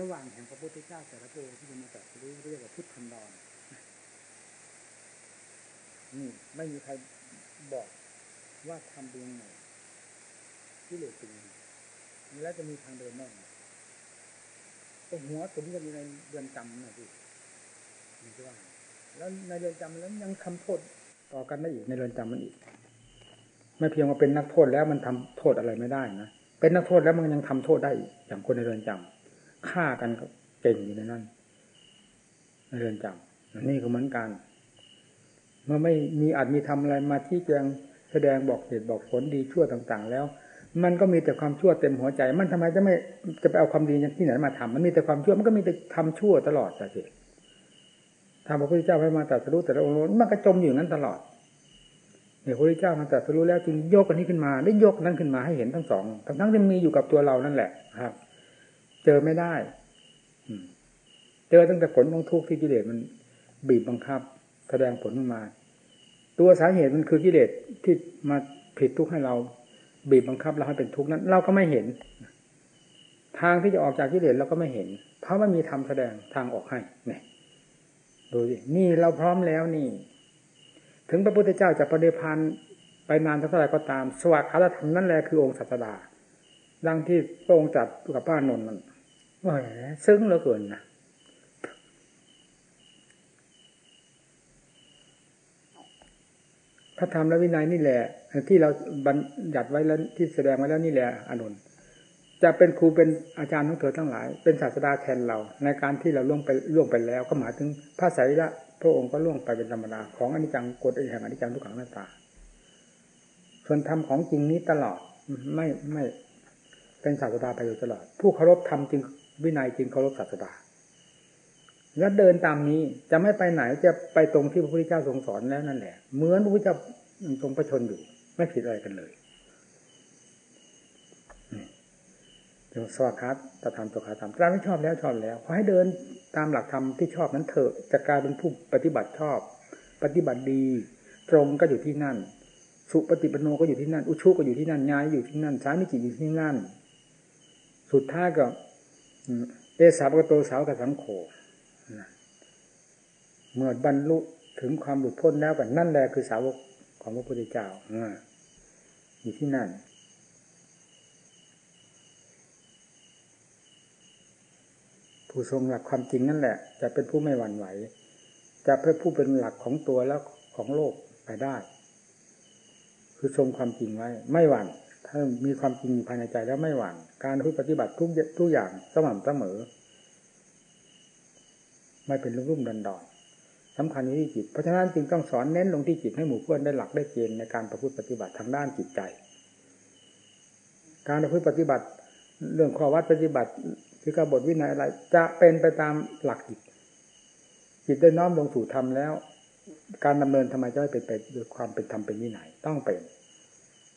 ระหว่างแห่งพระพุทธเจ้าแต่ละพระองค์ที่จะมาตรัสรู้เรียกว่าพุทธันดรนี่ไม่มีใครบอกว่าทำเป็นยังไงที่เหลือเป็นยังแล้วจะมีทางเดินแน่ก็หัวสุมกันอยู่ในเรือนจำนะพี่นี่คือว่าแล้วในเรือนจำแล้วยังทำโทษต่อกันได้อีกในเรือนจำมันอีก ไม่เพียงว่าเป็นนักโทษแล้วมันทำโทษอะไรไม่ได้นะเป็นนักโทษแล้วมันยังทำโทษได้อีกอย่างคนในเรือนจำ ฆ่ากันก็เก่งอยู่ในนั้นเรือนจำนี่ก็เหมือนกันเมื่อไม่มีอาจมีทำอะไรมาที่แจงแสดงบอกเหตุบอกผลดีชั่วต่าง ๆ แล้ว มันก็มีแต่ความชั่วเต็มหัวใจ มันทำไมจะไม่จะไปเอาความดีที่ไหนมาทำมันมีแต่ความชั่วมันก็มีแต่ทำชั่วตลอดแต่สิทำพระพุทธเจ้าให้มาตรัสรู้แต่ละองค์มันก็จมอยู่นั้นตลอดเนี่ยพระพุทธเจ้ามาตรัสรู้แล้วจึงยกอันนี้ขึ้นมา ได้ยกนั้นขึ้นมาให้เห็นทั้งสองทั้งทั้งที่มีอยู่กับตัวเรานั่นแหละครับ เจอไม่ได้อืเจอตั้งแต่ผลของทุกข์ที่กิเลสมันบีบบังคับ แสดงผลออกมา ตัวสาเหตุมันคือกิเลสที่มาผิดทุกข์ให้เราบีบบังคับเราให้เป็นทุกข์นั้น เราก็ไม่เห็น ทางที่จะออกจากกิเลสเราก็ไม่เห็น เพราะไม่มีธรรมแสดงทางออกให้เนี่ยดูสินี่เราพร้อมแล้วนี่ ถึงพระพุทธเจ้าจะประเดพานไปนานเท่าไหร่ก็ตาม สวัสดิ์อรธรรมนั่นแหละคือองค์ศาสดาดังที่พระองค์จัดกับป้านนท์มัน ว่าซึ้งเหลือเกินนะพระธรรมและวินัยนี่แหละ ที่เราบัญญัติไว้แล้วที่แสดงไว้แล้วนี่แหละอนุนจะเป็นครูเป็นอาจารย์ของเธอทั้งหลาย เป็นศาสดาแทนเรา ในการที่เราล่วงไปล่วงไปแล้ว ก็หมายถึงพระสายละพระองค์ก็ล่วงไปเป็นธรรมดาของอนิจจังกฎแห่งอนิจจังทุกขังหน้าตา ส่วนธรรมของจริงนี้ตลอดไม่ไม่เป็นศาสดาไปอยู่ตลอด ผู้เคารพธรรมจริง วินัยจริงเคารพศาสดาแล้วเดินตามนี้จะไม่ไปไหนจะไปตรงที่พระพุทธเจ้าทรงสอนแล้วนั่นแหละเหมือนพระพุทธเจ้าทรงประชนอยู่ ไม่ผิดอะไรกันเลยเดี๋ยวสวัสดิ์ตธรรมตัวขาธรรมเราไม่ชอบแล้วชอบแล้วขอให้เดินตามหลักธรรมที่ชอบนั้นเถอะจะกลายเป็นผู้ปฏิบัติชอบ ปฏิบัติดี ตรงก็อยู่ที่นั่น สุปฏิปโนก็อยู่ที่นั่น อุชุก็อยู่ที่นั่น ญายอยู่ที่นั่นสามิจิอยู่ที่นั่น สุดท้ายก็ เอสาวกโตสาวกสังโฆเมื่อบรรลุถึงความหลุดพ้นแล้วกันนั่นแหละคือสาวกของพระพุทธเจ้าอยู่ที่นั่น ผู้ทรงหลักความจริงนั่นแหละ จะเป็นผู้ไม่หวั่นไหว จะเป็นผู้เป็นหลักของตัวแล้วของโลกไปได้ คือทรงความจริงไว้ ไม่หวั่น ถ้ามีความจริงภายในใจแล้วไม่หวั่นการปฏิบัติทุกทุกอย่างสม่ำเสมอ ไม่เป็นรุ่มรุ่มดันดอนสำคัญอยู่ที่จิต เพราะฉะนั้นจึงต้องสอนเน้นลงที่จิตให้หมู่เพื่อนได้หลักได้เกณฑ์ในการประพฤติปฏิบัติทางด้านจิตใจ การประพฤติปฏิบัติเรื่องข้อวัดปฏิบัติคือกบทวินัยอะไร จะเป็นไปตามหลักจิต จิตได้น้อมลงสู่ธรรมแล้ว การดำเนินทำไมจะไม่เป็นไปด้วยความเป็นธรรมเป็นวินัยต้องเป็น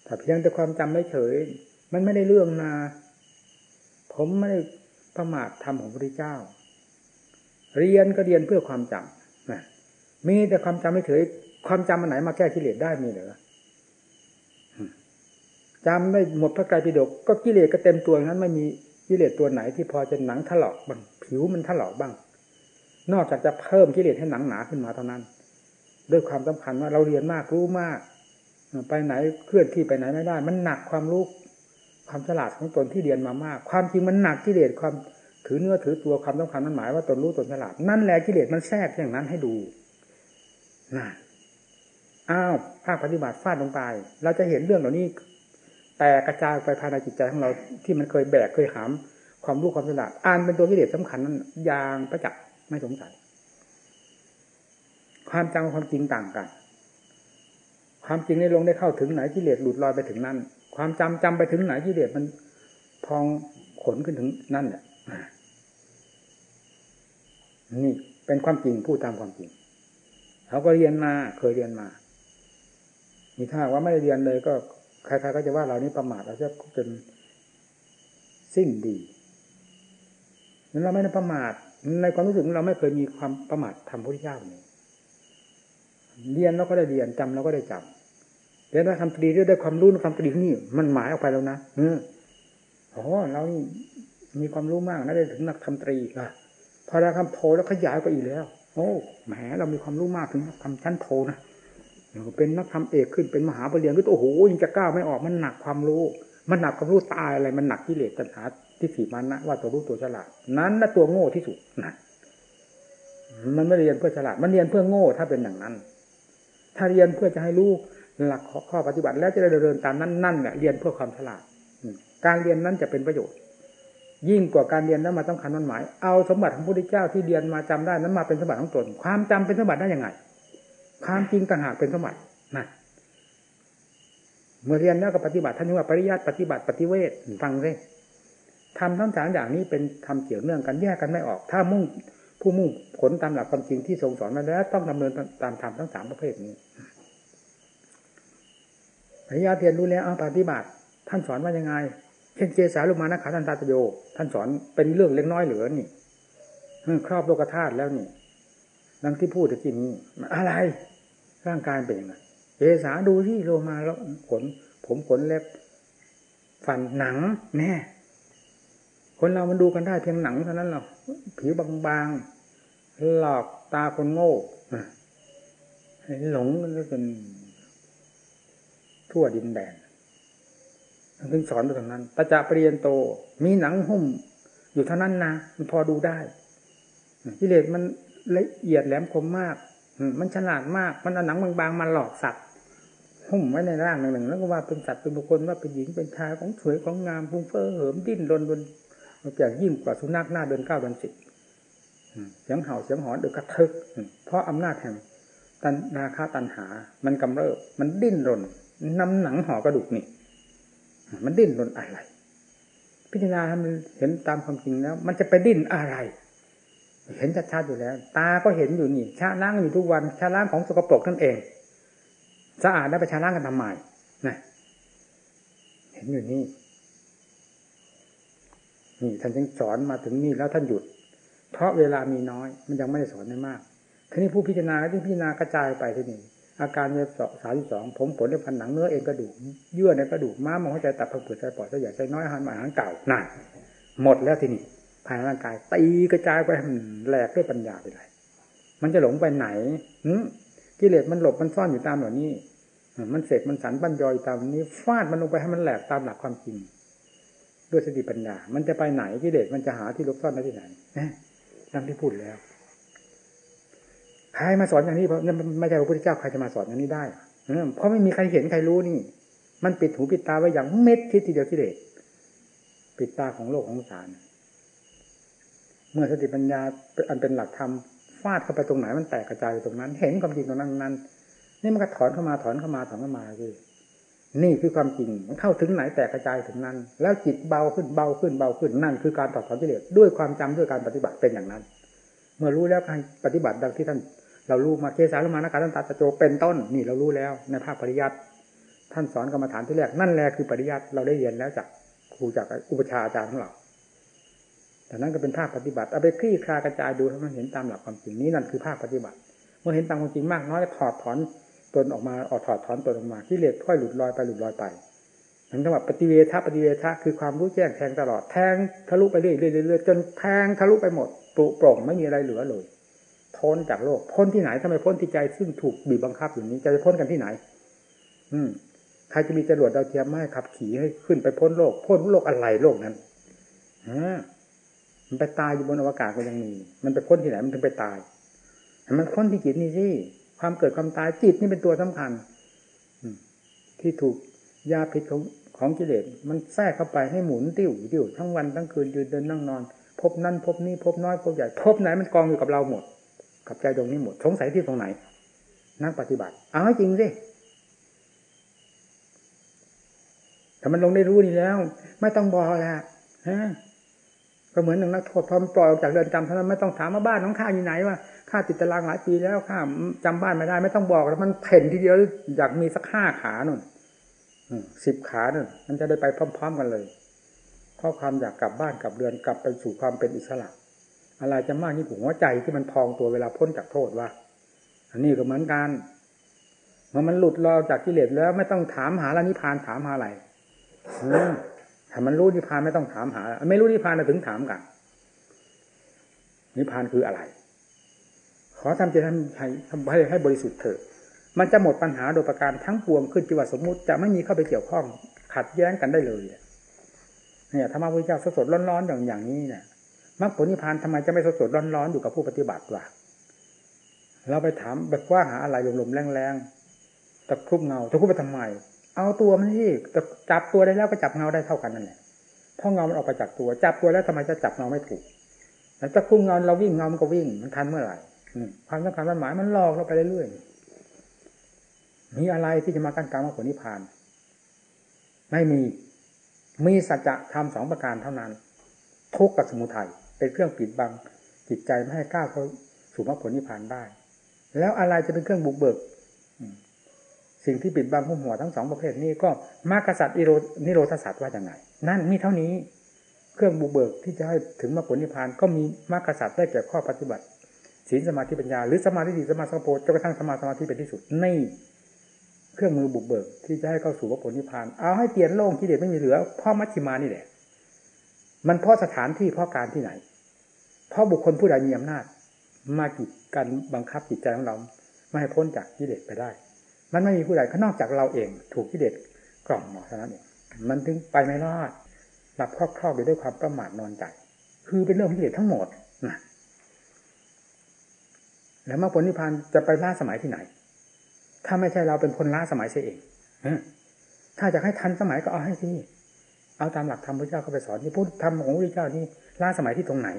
แต่เพียงแต่ความจำไม่เฉย มันไม่ได้เรื่องนาผมไม่ได้ประมาทธรรมของพระพุทธเจ้า เรียนก็เรียนเพื่อความจำมีแต่ความจำไม่เฉย ความจำมันไหนมาแก้กิเลสได้มีเหรอจำได้หมดพระกายปิฎกก็กิเลสก็เต็มตัวนั้นไม่มีกิเลสตัวไหนที่พอจะหนังถลอกบ้างผิวมันถลอกบ้าง นอกจากจะเพิ่มกิเลสให้หนังหนาขึ้นมาเท่านั้น ด้วยความสำคัญว่าเราเรียนมากรู้มาก ไปไหนเคลื่อนที่ไปไหนไม่ได้ มันหนักความรู้ความฉลาดของตนที่เรียนมามาก ความจริงมันหนักกิเลสความถือเนื้อถือตัวความสำคัญนั้นหมายว่าตนรู้ตนฉลาดนั่นแหละกิเลสมันแทรกอย่างนั้นให้ดูนั่นอ้าวภาคปฏิบัติฟาดลงไป เราจะเห็นเรื่องเหล่านี้แต่กระจายไปภายในจิตใจของเราที่มันเคยแบกเคยหาม ความรู้ความฉลาดอ่านเป็นตัวกิเลสสาคัญนั้นยางประจักษ์ไม่สงสัยความจำความจริงต่างกัน ความจริงในลงได้เข้าถึงไหนกิเลสหลุดลอยไปถึงนั่น ความจำจำไปถึงไหนกิเลสมันพองขนขึ้นถึงนั่นแหละนี่เป็นความจริงพูดตามความจริงเขาก็เรียนมาเคยเรียนมามีถ้าว่าไม่ได้เรียนเลยก็ใครๆก็จะว่าเรานี้ประมาทเราจะเป็นสิ้นดีนั้นเราไม่ได้ประมาทในความรู้สึกเราไม่เคยมีความประมาททำพุทธเจ้าเลยเรียนเราก็ได้เรียนจำเราก็ได้จำ เรียนเราทำตรีด้วยความรู้ความตรีนี่ มันหมายออกไปแล้วนะเออโอ้เรานี่มีความรู้มากนะได้ถึงนักทำตรีอะพอได้คำโทแล้วขยายไปอีกแล้ว โอ้แหมเรามีความรู้มากถึงทำชั้นโทนะเป็นนักทำเอกขึ้นเป็นมหาปรริญญาก็โอ้โหยังจะก้าวไม่ออกมันหนักความรู้ มันหนักความรู้ตายอะไรมันหนักกิเลสตัณหาที่ถีมันนะว่าตัวรู้ตัวฉลาด นั้นนะตัวโง่ที่สุดนะมันไม่เรียนเพื่อฉลาด มันเรียนเพื่อโง่ถ้าเป็นอย่างนั้น ถ้าเรียนเพื่อจะให้รู้ หลักข้อปฏิบัติแล้วจะได้เดินตามนั้นนั่นแหละเรียนเพื่อความฉลาดการเรียนนั้นจะเป็นประโยชน์ ยิ่งกว่าการเรียนแล้วมาต้องคันมันหมาย เอาสมบัติของพระพุทธเจ้าที่เรียนมาจำได้นั้นมาเป็นสมบัติของตน ความจำเป็นสมบัติได้ยังไง ความจริงต่างหากเป็นสมบัตินะเมื่อเรียนแล้วก็ปฏิบัติท่านว่าปริยัติปฏิบัติปฏิเวทฟังเลยทำทั้งสามอย่างนี้เป็นทำเกี่ยวเนื่องกันแยกกันไม่ออก ถ้ามุ่งผู้มุ่งผลตามหลักความจริงที่ทรงสอนมาแล้ว ต้องดำเนินตามธรรมทั้งสามประเภทนี้ ปริยัติเรียนรู้แล้วเอาปฏิบัติ ท่านสอนว่ายังไง เช่นเจสาลุมานะขาทันตาตโย ท่านสอนเป็นเรื่องเล็กน้อยเหลือนี่ครอบโลกธาตุแล้วนี่ดังที่พูดตะกี้นี้อะไร ร่างกายเป็นยังไงเจสาดูที่โลมาแล้วขน ผมขนเล็บฟันหนัง แน่คนเรามันดูกันได้เพียงหนังเท่านั้นหรอกผิวบางๆหลอกตาคนโง่หลงก็เป็น ทั่วดินแดนถึงสอนไปตรงนั้นตาจะปริยนโต มีหนังหุ้ม อยู่เท่านั้นนะมันพอดูได้กิเลสมันละเอียดแหลมคมมากมันฉลาดมาก มันเอาหนังบางๆมาหลอกสัตว์หุ้มไว้ในร่างหนึ่งๆแล้วก็ว่าเป็นสัตว์เป็นบุคคลว่าเป็นหญิงเป็นชายของสวยของงามพุ่งเฟ้อเหิมดิ้นรนบนแก่ยิ่งกว่าสุนัขหน้าเดินเก้าเดินสิบเสียงเห่าเสียงหอนเดือกระทึกเพราะอำนาจแห่งตันนาคาตันหา มันกำเริบมันดิ้นรน นำหนังห่อกระดูกนี่มันดิ้นรนอะไร พิจารณาให้มันเห็นตามความจริงแล้ว มันจะไปดิ้นอะไร เห็นชัดๆอยู่แล้ว ตาก็เห็นอยู่นี่ชาล้างอยู่ทุกวันชาล้างของสกปรกนั่นเองสะอาดได้ไปชาล้างกันทำไมนะเห็นอยู่นี่นี่ท่านจึงสอนมาถึงนี่แล้วท่านหยุด เพราะเวลามีน้อย มันยังไม่ได้สอนได้มากทีนี้ผู้พิจารณาที่พิจารณากระจายไปที่นี่ อาการเวฟสามสองผมผลในพันหนังเนื้อเองกระดูกเยื่อในกระดูกม้ามองหัวใจตับผังผืดใจปอดใจใหญ่ใจน้อยอาหารหมาอาหารเก่านั่นหมดแล้วทีนี้ภายในร่างกายตีกระจายไปแหลกด้วยปัญญาไปเลยมันจะหลงไปไหนกิเลสมันหลบมันซ่อนอยู่ตามเหล่านี้มันเสกมันสันบัญยอยตามนี้ฟาดมันลงไปให้มันแหลกตามหลักความจริงด้วยสติปัญญา มันจะไปไหนกิเลสมันจะหาที่ลบซ่อนได้ที่ไหนดังที่พูดแล้ว ใครมาสอนอย่างนี้เพราะไม่ใช่พระพุทธเจ้าใครจะมาสอนอย่างนี้ได้เพราะไม่มีใครเห็นใครรู้นี่ มันปิดหูปิดตาไว้อย่างเม็ดทิศทีเดียวที่เด็ปิดตาของโลกของสารเมื่อสติปัญญาอันเป็นหลักธรรมฟาดเข้าไปตรงไหนมันแตกกระจายตรงนั้น เห็นความจริงตรงนั้นนั้น นี่มันก็ถอนเข้ามาถอนเข้ามาถอนเข้ามาคือนี่คือความจริงมันเข้าถึงไหนแตกกระจายถึงนั้น แล้วจิตเบาขึ้นเบาขึ้นเบาขึ้นนั่นคือการต่อถอนกิเลสด้วยความจำด้วยการปฏิบัติเป็นอย่างนั้น เมื่อรู้แล้วการปฏิบัติดังที่ท่าน เรารู้มาเกสาลมานาการตันตาตะโจเป็นต้นนี่เรารู้แล้วในภาคปริยัติท่านสอนกรรมฐานที่แรกนั่นแหละคือปริยัติเราได้เรียนแล้วจากครูจากอุปชาอาจารย์ของเราแต่นั้นก็เป็นภาคปฏิบัติเอาไปคลี่คลากระจายดูให้มันเห็นตามหลักความจริงนี้นั่นคือภาคปฏิบัติเมื่อเห็นตามความจริงมากน้อยถอดถอนตนออกมาออกถอดถอนตนออกมาที่เหล็กค่อยหลุดลอยไปหลุดลอยไปนั่นก็ว่าปฏิเวทปฏิเวทคือความรู้แจ้งแทงตลอดแทงทะลุไปเรื่อยๆจนแทงทะลุไปหมดปลุโปร่งไม่มีอะไรเหลือเลย พ้นจากโลก พ้นที่ไหนทำไมพ้นที่ใจซึ่งถูกบีบบังคับอยู่นี้จะพ้นกันที่ไหน อืมใครจะมีจรวดดาวเทียมไม่ขับขี่ให้ขึ้นไปพ้นโลก พ้นโลกอะไรโลกนั้นฮะมันไปตายอยู่บนอวกาศก็ยังมี มันไปพ้นที่ไหนมันถึงไปตายมันพ้นที่จิตนี่สิความเกิดความตายจิตนี่เป็นตัวสำคัญที่ถูกยาพิษของของกิเลสมันแทรกเข้าไปให้หมุนติ้วติ้วทั้งวันทั้งคืนยืนเดินนั่งนอน พบนั่นพบนี้พบน้อยพบใหญ่ พบไหนมันกองอยู่กับเราหมด กับใจตรงนี้หมด สงสัยที่ตรงไหน นักปฏิบัติ เอาให้จริงสิถ้ามันลงได้รู้นี่แล้ว ไม่ต้องบอกแล้วฮะก็เหมือนหนึ่งนักโทษพอปล่อยออกจากเรือนจำเท่านั้นไม่ต้องถามมาบ้านของข้าอยู่ไหนว่าข้าติดตารางหลายปีแล้วข้าจำบ้านไม่ได้ ไม่ต้องบอกแล้วมันเพ่นทีเดียวอยากมีสักห้าขาหนึ่งสิบขาหนึ่งมันจะได้ไปพร้อม ๆ กันเลยเพราะความอยากกลับบ้านกลับเรือนกลับไปสู่ความเป็นอิสระ อะไรจะมากนี่หัวใจที่มันพองตัวเวลาพ้นจากโทษว่า อันนี้ก็เหมือนกันเมื่อมันหลุดรอจากกิเลสแล้ว ไม่ต้องถามหาละนิพพานถามหาอะไรถ้ามันรู้นิพพานไม่ต้องถามหา ไม่รู้นิพพานถึงถามกัน นิพพานคืออะไร ขอทำใจทำให้ให้ให้บริสุทธิ์เถอะ มันจะหมดปัญหาโดยประการทั้งปวงขึ้นจิวสมมุติจะไม่มีเข้าไปเกี่ยวข้องขัดแย้งกันได้เลยเนี่ยธรรมะพุทธเจ้าสดๆร้อนๆอย่างอย่างนี้เนี่ย มรรคผลนิพพานทำไมจะไม่สดๆร้อนๆอยู่กับผู้ปฏิบัติวะเราไปถามแบบว่าหาอะไรลมๆแรงๆตะคุบเงาตะคุบไปทำไม เอาตัวมันที่จับตัวได้แล้วก็จับเงาได้เท่ากันนั่นแหละเพราะเงามันออกไปจากตัวจับตัวแล้วทำไมจะจับเงาไม่ถูกแล้วจะคุ้มเงาเราวิ่งเงามันก็วิ่งมันทันเมื่อไหร่ความสำคัญมันหมายมันหลอกเราไปเรื่อยๆมีอะไรที่จะมากั้นกลางมรรคผลนิพพาน ไม่มีมีสัจธรรมสองประการเท่านั้น ทุกข์กับสมุทัย เป็นเครื่องปิดบังจิตใจไม่ให้ก้าวเข้าสู่มรรคผลนิพพานได้ แล้วอะไรจะเป็นเครื่องบุกเบิกสิ่งที่ปิดบังหุ้มหัวทั้งสองประเภทนี้ก็มรรคสัตว์นิโรธสัตว์ว่าอย่างไงนั่นมีเท่านี้ เครื่องบุกเบิกที่จะให้ถึงมรรคผลนิพพานก็มีมรรคสัตว์ได้แก่ข้อปฏิบัติศีลสมาธิปัญญาหรือสมาธิสมาสังโพจนกระทั่งสมาสมาธิเป็นที่สุดนี่เครื่องมือบุกเบิกที่จะให้เข้าสู่มรรคผลนิพพานเอาให้เตียนโล่งที่เด็ดไม่มีเหลือพ่อมัชชิมานี่แหละ มันเพราะสถานที่เพราะการที่ไหน เพราะบุคคลผู้ใดมีอำนาจ มากีดกันบังคับจิตใจของเรา ไม่ให้พ้นจากกิเลสไปได้ มันไม่มีผู้ใดนอกจากเราเอง ถูกที่เด็ดกล่อมหมอเท่านั้นเองมันถึงไปไม่รอดหลับครอบครอบไปด้วยความประมาทนอนใจ คือเป็นเรื่องที่เด็ดทั้งหมดนะแล้วมรรคผลนิพพานจะไปล่าสมัยที่ไหน ถ้าไม่ใช่เราเป็นคนล่าสมัยเสียเองถ้าจะให้ทันสมัยก็เอาให้ที่ เอาตามหลักธรรมพระเจ้าเข้าไปสอนที่พูดธรรมของพระเจ้านี่ล่าสมัยที่ตรงไหน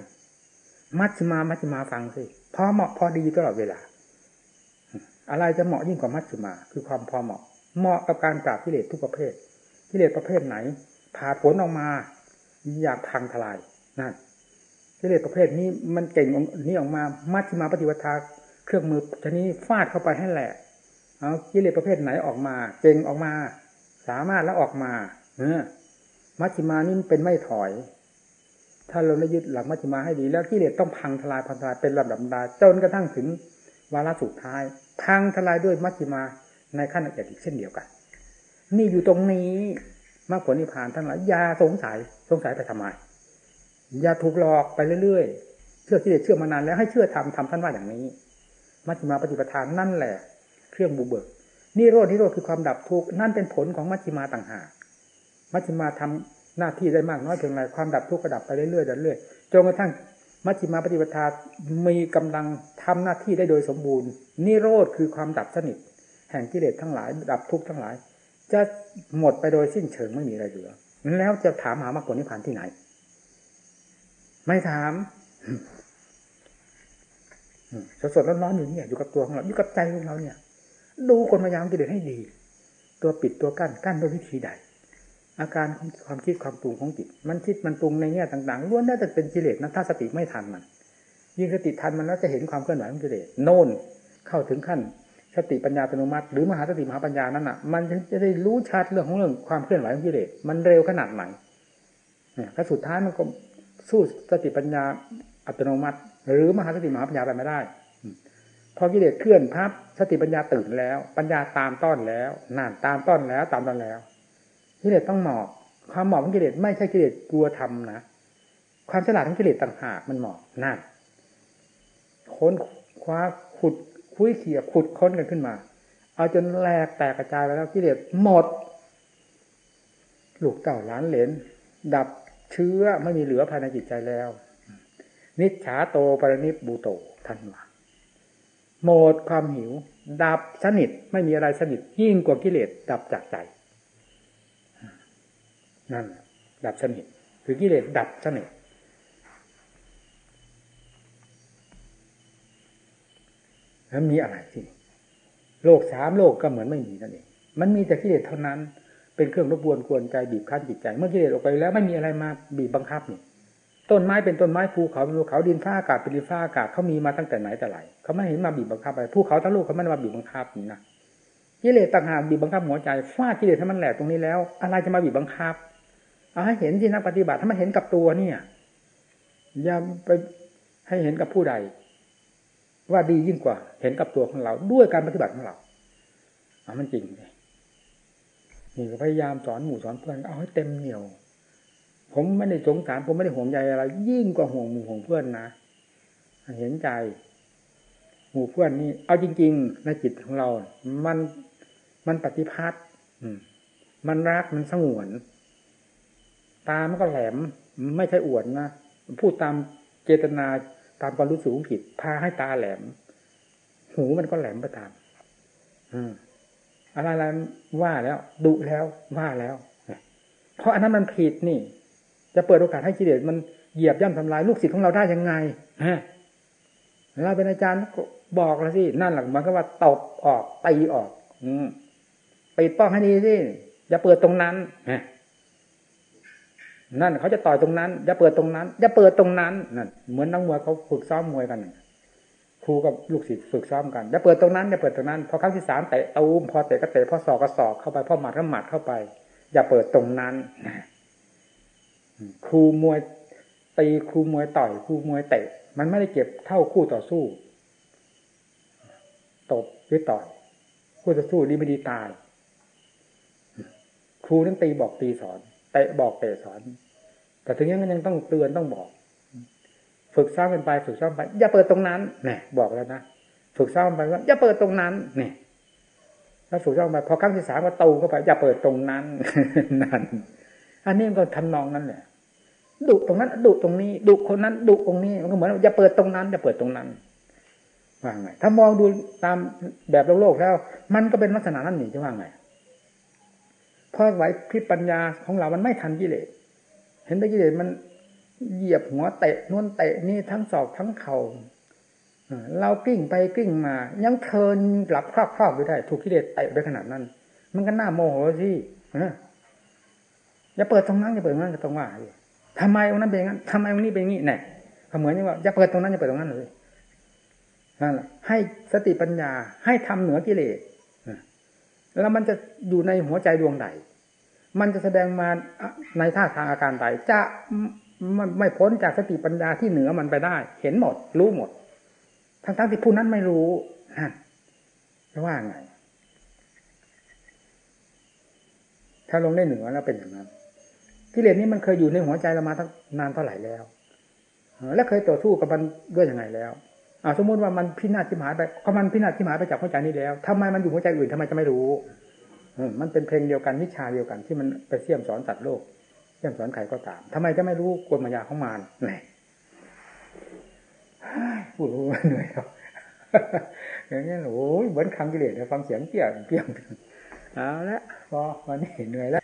มัชฌิมามัชฌิมาฟังสิพอเหมาะพอดีตลอดเวลา อะไรจะเหมาะยิ่งกว่ามัชฌิมา คือความพอเหมาะ เหมาะกับการปราบกิเลสทุกประเภทกิเลสประเภทไหนผ่าผลออกมา อยากพังทลายนั่นกิเลสประเภทนี้มันเก่งนี้ออกมามัชฌิมาปฏิวัติเครื่องมือชนี้ฟาดเข้าไปให้แหละเอากิเลสประเภทไหนออกมา เก่งออกมา สามารถแล้วออกมา เออ มัชฌิมานี่เป็นไม่ถอย ถ้าเราได้ยึดหลักมัชฌิมาให้ดี แล้วกิเลสต้องพังทลายพังทลายเป็นลำดับดาจนกระทั่งถึงวาระสุดท้าย พังทลายด้วยมัชฌิมาในขั้นละเอียดอีกเช่นเดียวกัน นี่อยู่ตรงนี้มรรคผลนิพพานทั้งหลายอย่าสงสัยสงสัยไปทำไมอย่าถูกหลอกไปเรื่อยๆเชื่อที่เด็ดเชื่อมานานแล้วให้เชื่อทำทำท่านว่าอย่างนี้มัชฌิมาปฏิปทานนั่นแหละ เครื่องบุเบิกนี่โรดนี่โรดคือความดับทุกข์นั่นเป็นผลของมัชฌิมาต่างหาก มัชฌิมาทำหน้าที่ได้มากน้อยเพียงไรความดับทุกข์ก็ดับไปเรื่อยๆเรื่อยๆจนกระทั่งมัชฌิมาปฏิปทามีกำลังทำหน้าที่ได้โดยสมบูรณ์นิโรธคือความดับสนิท แห่งกิเลสทั้งหลาย ดับทุกข์ทั้งหลาย จะหมดไปโดยสิ้นเชิงไม่มีอะไรเหลือแล้วจะถามหามรรคผลนิพพานที่ไหน ไม่ถามสดสดร้อนๆอยู่เนี่ย อยู่กับตัวของเราอยู่กับใจของเราเนี่ย ดูคนพยายามกิเลสให้ดี ตัวปิดตัวกั้นกั้นด้วยวิธีใด อาการของความคิดความปรุงของจิต มันคิดมันปรุงในแง่ต่างๆล้วนน่าจะเป็นกิเลสนะถ้าสติไม่ทันมัน ยิ่งสติทันมันแล้วจะเห็นความเคลื่อนไหวของกิเลสโน่นเข้าถึงขั้น สติปัญญาอัตโนมัติ หรือมหาสติมหาปัญญานั้นอะ มันจะได้รู้ชัดเรื่องของเรื่องความเคลื่อนไหวของกิเลสมันเร็วขนาดไหนเนี่ยถ้าสุดท้ายมันก็สู้สติปัญญาอัตโนมัติ หรือมหาสติมหาปัญญาไปไม่ได้พอกิเลสเคลื่อนพับสติปัญญาตื่นแล้ว ปัญญาตามต้อนแล้วนั่นตามต้อนแล้วตามต้อนแล้ว กิเลสต้องหมอบ ความหมอบของกิเลสไม่ใช่กิเลสกลัวทำนะความฉลาดของกิเลสต่างหากมันหมอบนั่นค้นคว้าขุดคุยเขี่ยขุดค้นกันขึ้นมา เอาจนแหลกแตกกระจายไปแล้วกิเลสหมดลูกเต่าล้านเหรนดับเชื้อไม่มีเหลือภายในจิตใจแล้ว นิจฉาโตปรนิบูโตทันว่าหมดความหิว ดับสนิทไม่มีอะไรสนิทยิ่งกว่ากิเลสดับจากใจ นั่นดับสนิทคือกิเลสดับสนิทแล้วมีอะไรที่โลกสามโลกก็เหมือนไม่มีนั่นเองมันมีแต่กิเลสเท่านั้น เป็นเครื่องรบกวนกวนใจบีบคั้นจิตใจ เมื่อกิเลสออกไปแล้วไม่มีอะไรมาบีบบังคับนี่ต้นไม้เป็นต้นไม้ภูเขาเป็นภูเขาดินฟ้าอากาศเป็นดินฟ้าอากาศเขามีมาตั้งแต่ไหนแต่ไรเขาไม่เห็นมาบีบบังคับอะไรภูเขาทั้งลูกเขาไม่มาบีบบังคับนี่นะกิเลสต่างหากบีบบังคับหัวใจฟาดกิเลสให้มันแหลกตรงนี้แล้ว อะไรจะมาบีบบังคับ เอาให้เห็นที่นักปฏิบัติถ้ามันเห็นกับตัวเนี่ยอย่าไปให้เห็นกับผู้ใด ว่าดียิ่งกว่า เห็นกับตัวของเรา ด้วยการปฏิบัติของเราเอามันจริงเลยนี่ก็พยายามสอนหมู่สอนเพื่อนเอาให้เต็มเหนียว ผมไม่ได้สงสารผมไม่ได้ห่วงใยอะไรยิ่งกว่าห่วงหมู่ห่วงเพื่อนนะเห็นใจหมู่เพื่อนนี่เอาจริง ๆ ในจิตของเรา มันมันปฏิพัทธ์มันรักมันสงวน ตามันก็แหลม ไม่ใช่อวดนะพูดตามเจตนาตามความรู้สึกผิด พาให้ตาแหลม หูมันก็แหลมไปตามอะไรอะไรว่าแล้วดุแล้วว่าแล้วเพราะอันนั้นมันผิดนี่ จะเปิดโอกาสให้กิเลสมันเหยียบย่ำทำลายลูกศิษย์ของเราได้ยังไงฮะเราเป็นอาจารย์บอกแล้วสินั่นหลักมันก็ว่าตบออกตีออก อืมไปป้องให้ดีสิอย่าเปิดตรงนั้นฮะ นั่นเขาจะต่อยตรงนั้นอย่าเปิดตรงนั้นอย่าเปิดตรงนั้นนั่นเหมือนนักมวยเขาฝึกซ้อมมวยกันครูกับลูกศิษย์ฝึกซ้อมกันอย่าเปิดตรงนั้นอย่าเปิดตรงนั้นพอครั้งที่สามเตะตูมพอเตะก็เตะพอศอกก็ศอกเข้าไปพอหมัดก็หมัดเข้าไป อย่าเปิดตรงนั้นครูมวยตีครูมวยต่อยครูมวยเตะ มันไม่ได้เก็บเท่าคู่ต่อสู้ตบหรือต่อยคู่ต่อสู้ดีไม่ดีตาย ครูนั้นตีบอกตีสอน เตะบอกเตะสอน แต่ถึงยังยังต้องเตือนต้องบอก ฝึกซ้อมกันไปฝึกซ้อมไป อย่าเปิดตรงนั้นเนี่ยบอกแล้วนะฝึกซ้อมไปว่าอย่าเปิดตรงนั้นเนี่ยแล้วฝึกซ้อมไปพอครั้งที่สามก็ตูเข้าไปอย่าเปิดตรงนั้นนั่นอันนี้มันก็ทำนองนั้นแหละดุตรงนั้นดุตรงนี้ดุคนนั้นดุตรงนี้มันก็เหมือนอย่าเปิดตรงนั้นอย่าเปิดตรงนั้นว่าไง ถ้ามองดูตามแบบโลกโลกแล้ว มันก็เป็นลักษณะนั้นนี่จะว่าไง ราะไหวพริบปัญญาของเรามันไม่ทันกิเลสเห็นได้กิเลสมันเหยียบหัวเตะนวนเตะนี่ทั้งศอกทั้งเข่าเรากลิ้งไปกลิ้งมา ยังเทินหลับครอบครอบไปได้ ถูกกิเลสเตะไปขนาดนั้น มันก็น่าโมโหสิอย่าเปิดตรงนั้นอย่าเปิดตรงนั้นก็ต้องว่าทำไมตรงนั้นเป็นอย่างนั้นทำไมตรงนี้เป็นอย่างนี้แน่เหมือนว่าอย่าเปิดตรงนั้นอย่าเปิดตรงนั้นเลยนั่นแหละให้สติปัญญาให้ทำเหนือกิเลสแล้วมันจะอยู่ในหัวใจดวงใด มันจะแสดงมาในท่าทางอาการใดจะไม่พ้นจากสติปัญญาที่เหนือมันไปได้ เห็นหมด รู้หมด ทั้งๆที่ผู้นั้นไม่รู้ฮะว่าไง ถ้าลงได้เหนือแล้วเป็นอย่างนั้นกิเลสนี้มันเคยอยู่ในหัวใจเรามาตั้งนานเท่าไหร่แล้ว และเคยต่อสู้กับมันด้วยยังไงแล้วอาสมมติว่ามันพินาศทิมหายไปก็มันพินาศทิมหายไปจากหัวใจนี้แล้วทำไมมันอยู่หัวใจอื่นทำไมจะไม่รู้ มันเป็นเพลงเดียวกันวิชาเดียวกันที่มันไปเสี่ยมสอนสัตว์โลกเสี่ยมสอนใครก็ตามทำไมจะไม่รู้กลมายาของมารไหนพูดรู้เหนื่อยแล้วอย่างนี้โอ้ยเหมือนคำกิเลสฟังเสียงเปียงเปียงเอาละพอวันนี้เหนื่อยแล้ว